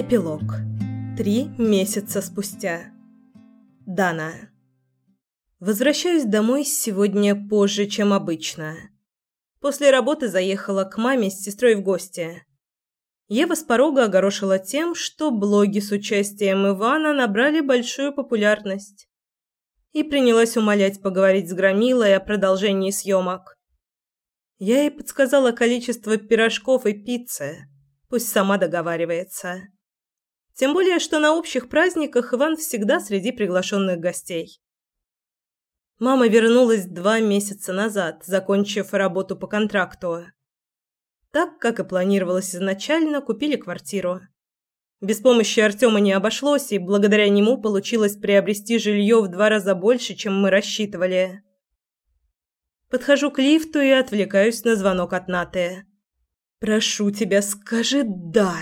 Эпилог. Три месяца спустя. Дана. Возвращаюсь домой сегодня позже, чем обычно. После работы заехала к маме с сестрой в гости. Ева с порога огорошила тем, что блоги с участием Ивана набрали большую популярность. И принялась умолять поговорить с Громилой о продолжении съемок. Я ей подсказала количество пирожков и пиццы. Пусть сама договаривается. Тем более, что на общих праздниках Иван всегда среди приглашенных гостей. Мама вернулась два месяца назад, закончив работу по контракту. Так, как и планировалось изначально, купили квартиру. Без помощи Артема не обошлось, и благодаря нему получилось приобрести жилье в два раза больше, чем мы рассчитывали. Подхожу к лифту и отвлекаюсь на звонок от Наты. «Прошу тебя, скажи «да».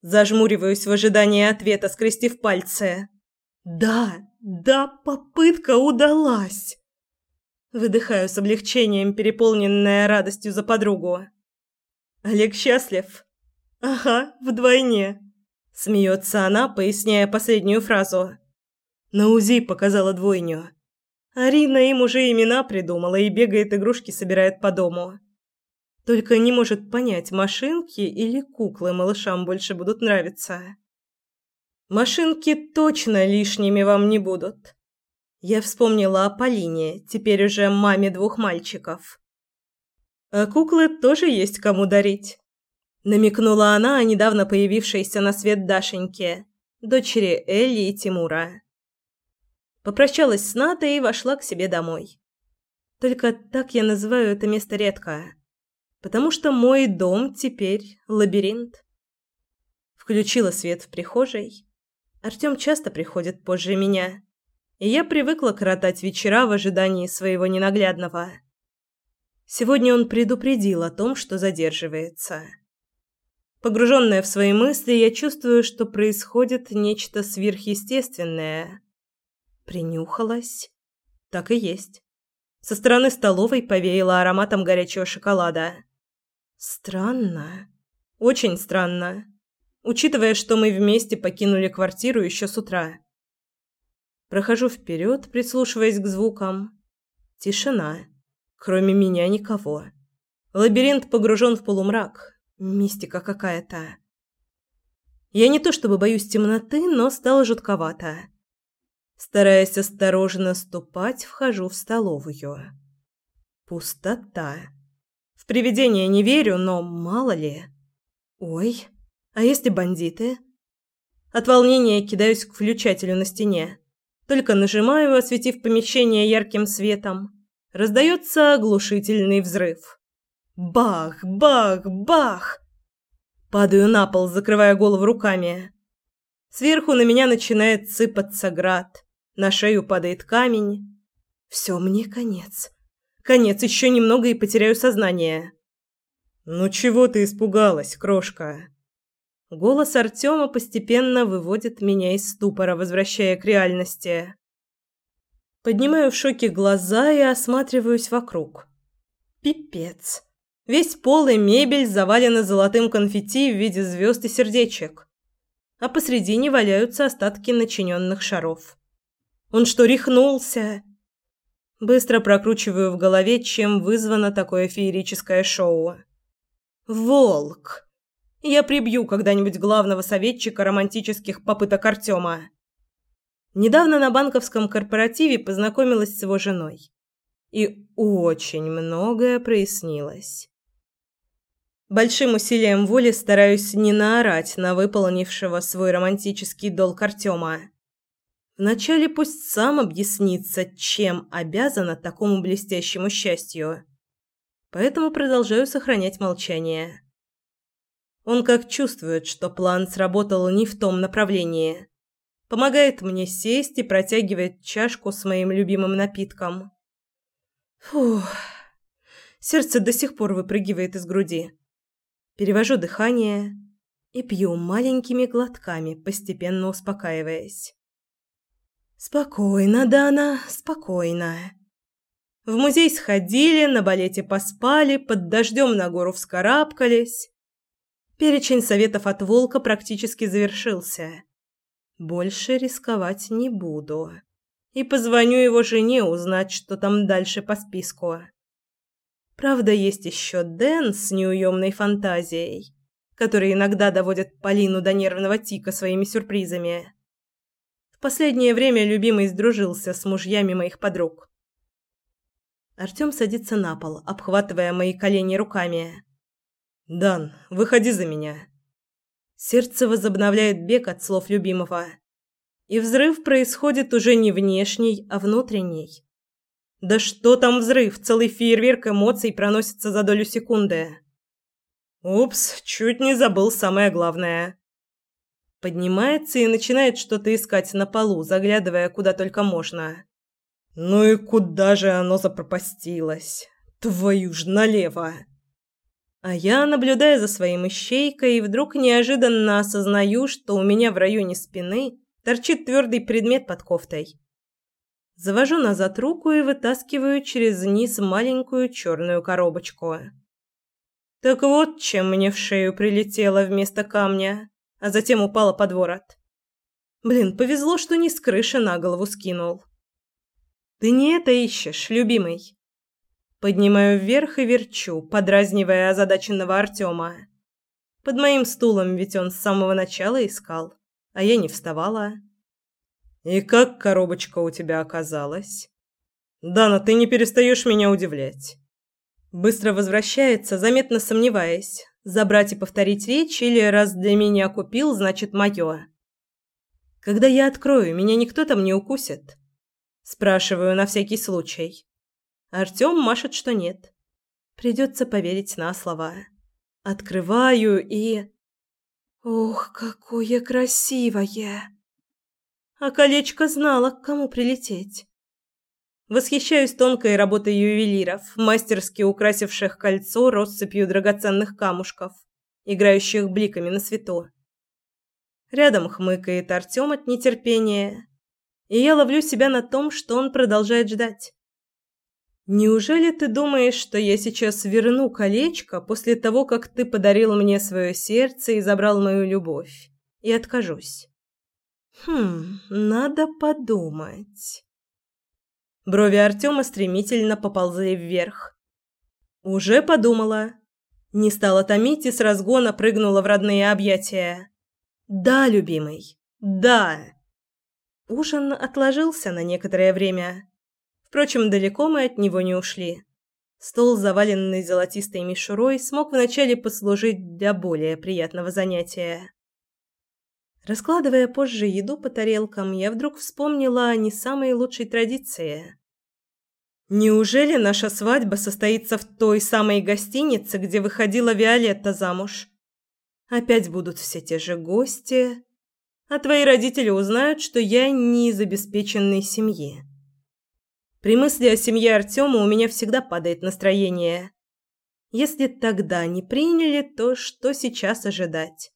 Зажмуриваюсь в ожидании ответа, скрестив пальцы. «Да, да, попытка удалась!» Выдыхаю с облегчением, переполненная радостью за подругу. «Олег счастлив?» «Ага, вдвойне!» Смеется она, поясняя последнюю фразу. На УЗИ показала двойню. Арина им уже имена придумала и бегает игрушки собирает по дому. Только не может понять, машинки или куклы малышам больше будут нравиться. Машинки точно лишними вам не будут. Я вспомнила о Полине, теперь уже маме двух мальчиков. А куклы тоже есть кому дарить. Намекнула она о недавно появившейся на свет Дашеньке, дочери Элли и Тимура. Попрощалась с Натой и вошла к себе домой. Только так я называю это место редко потому что мой дом теперь лабиринт. Включила свет в прихожей. Артём часто приходит позже меня, и я привыкла коротать вечера в ожидании своего ненаглядного. Сегодня он предупредил о том, что задерживается. Погруженная в свои мысли, я чувствую, что происходит нечто сверхъестественное. Принюхалась. Так и есть. Со стороны столовой повеяло ароматом горячего шоколада. Странно. Очень странно. Учитывая, что мы вместе покинули квартиру еще с утра. Прохожу вперед, прислушиваясь к звукам. Тишина. Кроме меня никого. Лабиринт погружен в полумрак. Мистика какая-то. Я не то чтобы боюсь темноты, но стало жутковато. Стараясь осторожно ступать, вхожу в столовую. Пустота привидения не верю, но мало ли. Ой, а если бандиты? От волнения кидаюсь к включателю на стене. Только нажимаю, осветив помещение ярким светом. Раздается оглушительный взрыв. Бах, бах, бах! Падаю на пол, закрывая голову руками. Сверху на меня начинает сыпаться град. На шею падает камень. Все, мне конец. Конец, еще немного и потеряю сознание. Ну чего ты испугалась, крошка? Голос Артема постепенно выводит меня из ступора, возвращая к реальности. Поднимаю в шоке глаза и осматриваюсь вокруг. Пипец. Весь пол и мебель завалены золотым конфетти в виде звезд и сердечек. А посредине валяются остатки начиненных шаров. Он что, рехнулся? Быстро прокручиваю в голове, чем вызвано такое феерическое шоу. Волк. Я прибью когда-нибудь главного советчика романтических попыток Артема. Недавно на банковском корпоративе познакомилась с его женой. И очень многое прояснилось. Большим усилием воли стараюсь не наорать на выполнившего свой романтический долг Артема. Вначале пусть сам объяснится, чем обязана такому блестящему счастью. Поэтому продолжаю сохранять молчание. Он как чувствует, что план сработал не в том направлении. Помогает мне сесть и протягивает чашку с моим любимым напитком. Фух. Сердце до сих пор выпрыгивает из груди. Перевожу дыхание и пью маленькими глотками, постепенно успокаиваясь. Спокойно, Дана, спокойно. В музей сходили, на балете поспали, под дождем на гору вскарабкались. Перечень советов от волка практически завершился. Больше рисковать не буду. И позвоню его жене узнать, что там дальше по списку. Правда, есть еще Дэн с неуемной фантазией, который иногда доводит Полину до нервного тика своими сюрпризами. В последнее время любимый сдружился с мужьями моих подруг. Артём садится на пол, обхватывая мои колени руками. «Дан, выходи за меня». Сердце возобновляет бег от слов любимого. И взрыв происходит уже не внешний, а внутренний. Да что там взрыв? Целый фейерверк эмоций проносится за долю секунды. Упс, чуть не забыл самое главное. Поднимается и начинает что-то искать на полу, заглядывая куда только можно. Ну и куда же оно запропастилось? Твою ж налево. А я, наблюдая за своим ищейкой, вдруг неожиданно осознаю, что у меня в районе спины торчит твердый предмет под кофтой. Завожу назад руку и вытаскиваю через низ маленькую черную коробочку. Так вот, чем мне в шею прилетело вместо камня, а затем упала под ворот. Блин, повезло, что не с крыши на голову скинул. Ты не это ищешь, любимый. Поднимаю вверх и верчу, подразнивая озадаченного Артема. Под моим стулом ведь он с самого начала искал, а я не вставала. И как коробочка у тебя оказалась? Дана, ты не перестаешь меня удивлять. Быстро возвращается, заметно сомневаясь, забрать и повторить речь или раз для меня купил, значит, моё. Когда я открою, меня никто там не укусит. Спрашиваю на всякий случай. Артём машет, что нет. Придется поверить на слово. Открываю и... Ох, какое красивое! А колечко знало, к кому прилететь. Восхищаюсь тонкой работой ювелиров, мастерски украсивших кольцо россыпью драгоценных камушков, играющих бликами на свету. Рядом хмыкает Артём от нетерпения, и я ловлю себя на том, что он продолжает ждать. Неужели ты думаешь, что я сейчас верну колечко после того, как ты подарил мне свое сердце и забрал мою любовь, и откажусь? Хм, надо подумать. Брови Артема стремительно поползли вверх. Уже подумала. Не стала томить и с разгона прыгнула в родные объятия. Да, любимый. Да. Ужин отложился на некоторое время. Впрочем, далеко мы от него не ушли. Стол, заваленный золотистой мишурой, смог вначале послужить для более приятного занятия. Раскладывая позже еду по тарелкам, я вдруг вспомнила о не самой лучшей традиции. Неужели наша свадьба состоится в той самой гостинице, где выходила Виолетта замуж? Опять будут все те же гости, а твои родители узнают, что я не из обеспеченной семьи. При мысли о семье Артема у меня всегда падает настроение. Если тогда не приняли, то что сейчас ожидать?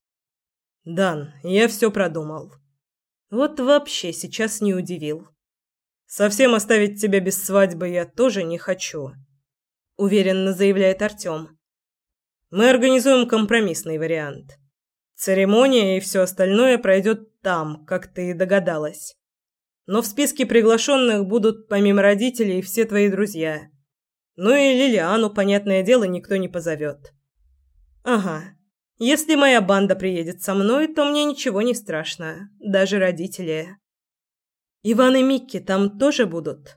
Дан, я все продумал. Вот вообще сейчас не удивил. Совсем оставить тебя без свадьбы я тоже не хочу, уверенно заявляет Артем. Мы организуем компромиссный вариант. Церемония и все остальное пройдет там, как ты и догадалась. Но в списке приглашенных будут, помимо родителей, все твои друзья. Ну и Лилиану, понятное дело, никто не позовет. Ага. Если моя банда приедет со мной, то мне ничего не страшно, даже родители. Иван и Микки там тоже будут?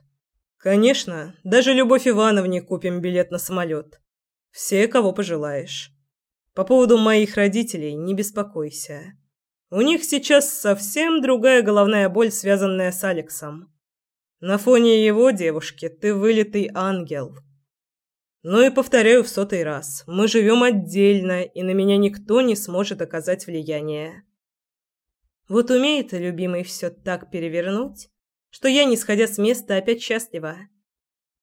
Конечно, даже Любовь Ивановне купим билет на самолет. Все, кого пожелаешь. По поводу моих родителей не беспокойся. У них сейчас совсем другая головная боль, связанная с Алексом. На фоне его девушки ты вылитый ангел. Ну и повторяю в сотый раз, мы живем отдельно, и на меня никто не сможет оказать влияние. Вот умеет любимый все так перевернуть, что я, не сходя с места, опять счастлива.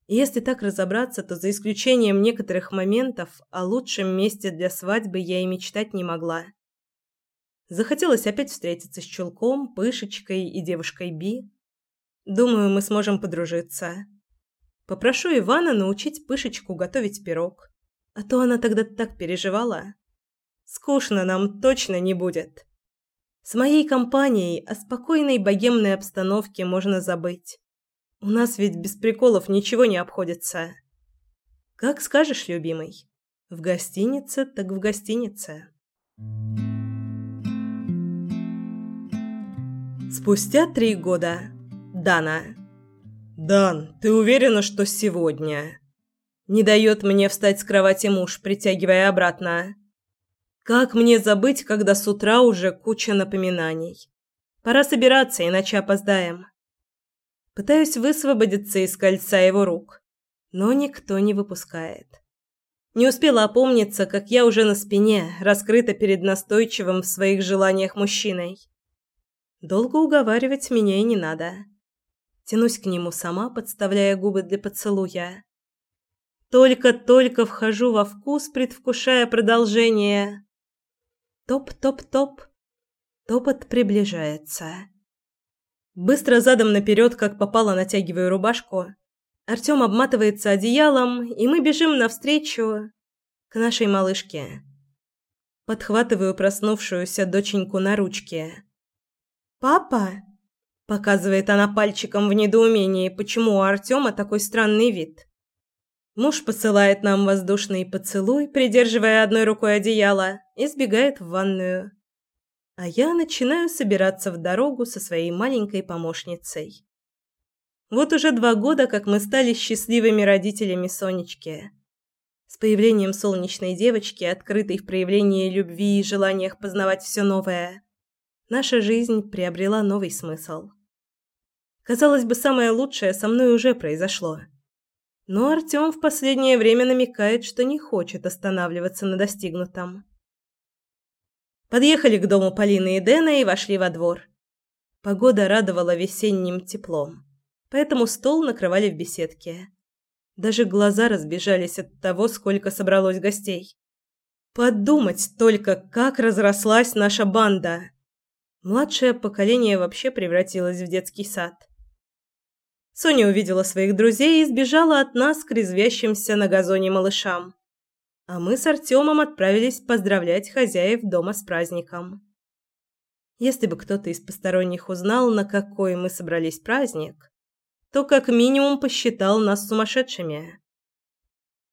Если так разобраться, то за исключением некоторых моментов о лучшем месте для свадьбы я и мечтать не могла. Захотелось опять встретиться с Чулком, Пышечкой и девушкой Би. Думаю, мы сможем подружиться. Попрошу Ивана научить Пышечку готовить пирог, а то она тогда так переживала. Скучно нам точно не будет. С моей компанией о спокойной богемной обстановке можно забыть. У нас ведь без приколов ничего не обходится. Как скажешь, любимый. В гостинице так в гостинице. Спустя три года. Дана. «Дан, ты уверена, что сегодня?» Не дает мне встать с кровати муж, притягивая обратно. Как мне забыть, когда с утра уже куча напоминаний? Пора собираться, иначе опоздаем. Пытаюсь высвободиться из кольца его рук, но никто не выпускает. Не успела опомниться, как я уже на спине, раскрыта перед настойчивым в своих желаниях мужчиной. Долго уговаривать меня и не надо. Тянусь к нему сама, подставляя губы для поцелуя. Только-только вхожу во вкус, предвкушая продолжение. Топ-топ-топ. Топот приближается. Быстро задом наперед, как попало, натягиваю рубашку. Артем обматывается одеялом, и мы бежим навстречу к нашей малышке. Подхватываю проснувшуюся доченьку на ручке. «Папа?» – показывает она пальчиком в недоумении, почему у Артема такой странный вид. Муж посылает нам воздушный поцелуй, придерживая одной рукой одеяло, и сбегает в ванную. А я начинаю собираться в дорогу со своей маленькой помощницей. Вот уже два года, как мы стали счастливыми родителями Сонечки. С появлением солнечной девочки, открытой в проявлении любви и желаниях познавать все новое, наша жизнь приобрела новый смысл. Казалось бы, самое лучшее со мной уже произошло – но Артём в последнее время намекает, что не хочет останавливаться на достигнутом. Подъехали к дому Полины и Дэна и вошли во двор. Погода радовала весенним теплом, поэтому стол накрывали в беседке. Даже глаза разбежались от того, сколько собралось гостей. Подумать только, как разрослась наша банда. Младшее поколение вообще превратилось в детский сад. Соня увидела своих друзей и сбежала от нас к резвящимся на газоне малышам. А мы с Артемом отправились поздравлять хозяев дома с праздником. Если бы кто-то из посторонних узнал, на какой мы собрались праздник, то как минимум посчитал нас сумасшедшими.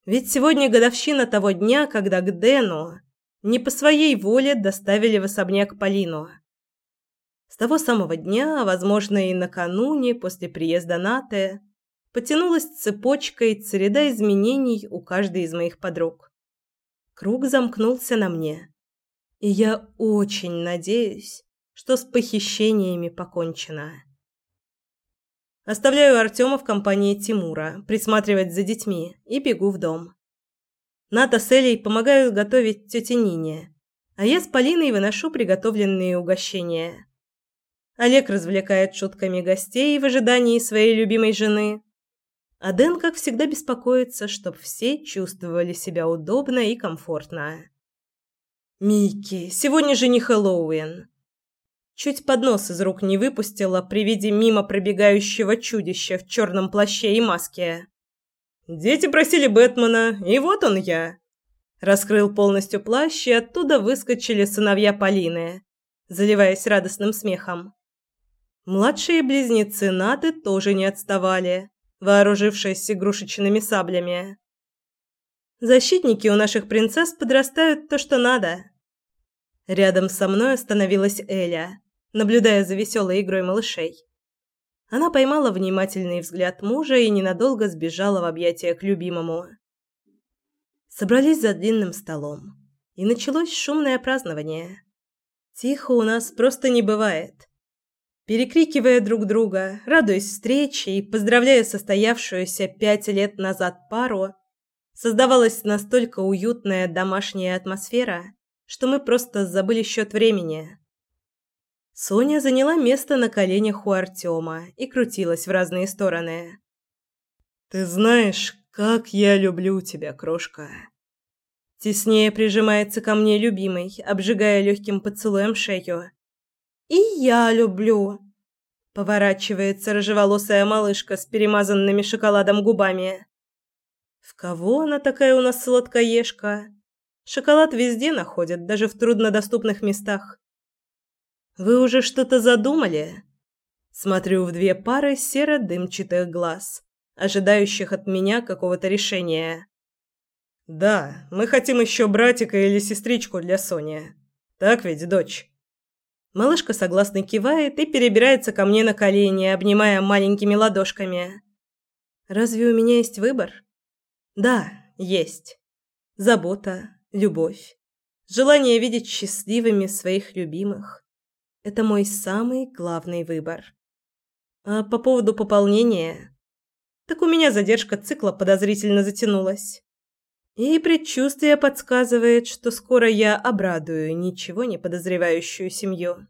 Ведь сегодня годовщина того дня, когда к Дэну не по своей воле доставили в особняк Полину. С того самого дня, возможно, и накануне, после приезда Наты, потянулась цепочкой череда изменений у каждой из моих подруг. Круг замкнулся на мне. И я очень надеюсь, что с похищениями покончено. Оставляю Артема в компании Тимура, присматривать за детьми, и бегу в дом. Ната с Элей помогают готовить тете Нине, а я с Полиной выношу приготовленные угощения. Олег развлекает шутками гостей в ожидании своей любимой жены. А Дэн, как всегда, беспокоится, чтобы все чувствовали себя удобно и комфортно. «Микки, сегодня же не Хэллоуин!» Чуть поднос из рук не выпустила при виде мимо пробегающего чудища в черном плаще и маске. «Дети просили Бэтмена, и вот он я!» Раскрыл полностью плащ, и оттуда выскочили сыновья Полины, заливаясь радостным смехом. Младшие близнецы Наты тоже не отставали, вооружившись игрушечными саблями. Защитники у наших принцесс подрастают то, что надо. Рядом со мной остановилась Эля, наблюдая за веселой игрой малышей. Она поймала внимательный взгляд мужа и ненадолго сбежала в объятия к любимому. Собрались за длинным столом, и началось шумное празднование. Тихо у нас просто не бывает перекрикивая друг друга, радуясь встрече и поздравляя состоявшуюся пять лет назад пару, создавалась настолько уютная домашняя атмосфера, что мы просто забыли счет времени. Соня заняла место на коленях у Артема и крутилась в разные стороны. «Ты знаешь, как я люблю тебя, крошка!» Теснее прижимается ко мне любимый, обжигая легким поцелуем шею. «И я люблю!» Поворачивается рыжеволосая малышка с перемазанными шоколадом губами. «В кого она такая у нас сладкоежка?» Шоколад везде находят, даже в труднодоступных местах. Вы уже что-то задумали? Смотрю в две пары серо-дымчатых глаз, ожидающих от меня какого-то решения. Да, мы хотим еще братика или сестричку для Сони. Так ведь, дочь? Малышка согласно кивает и перебирается ко мне на колени, обнимая маленькими ладошками. Разве у меня есть выбор? Да, есть. Забота, любовь, желание видеть счастливыми своих любимых. Это мой самый главный выбор. А по поводу пополнения... Так у меня задержка цикла подозрительно затянулась. И предчувствие подсказывает, что скоро я обрадую ничего не подозревающую семью.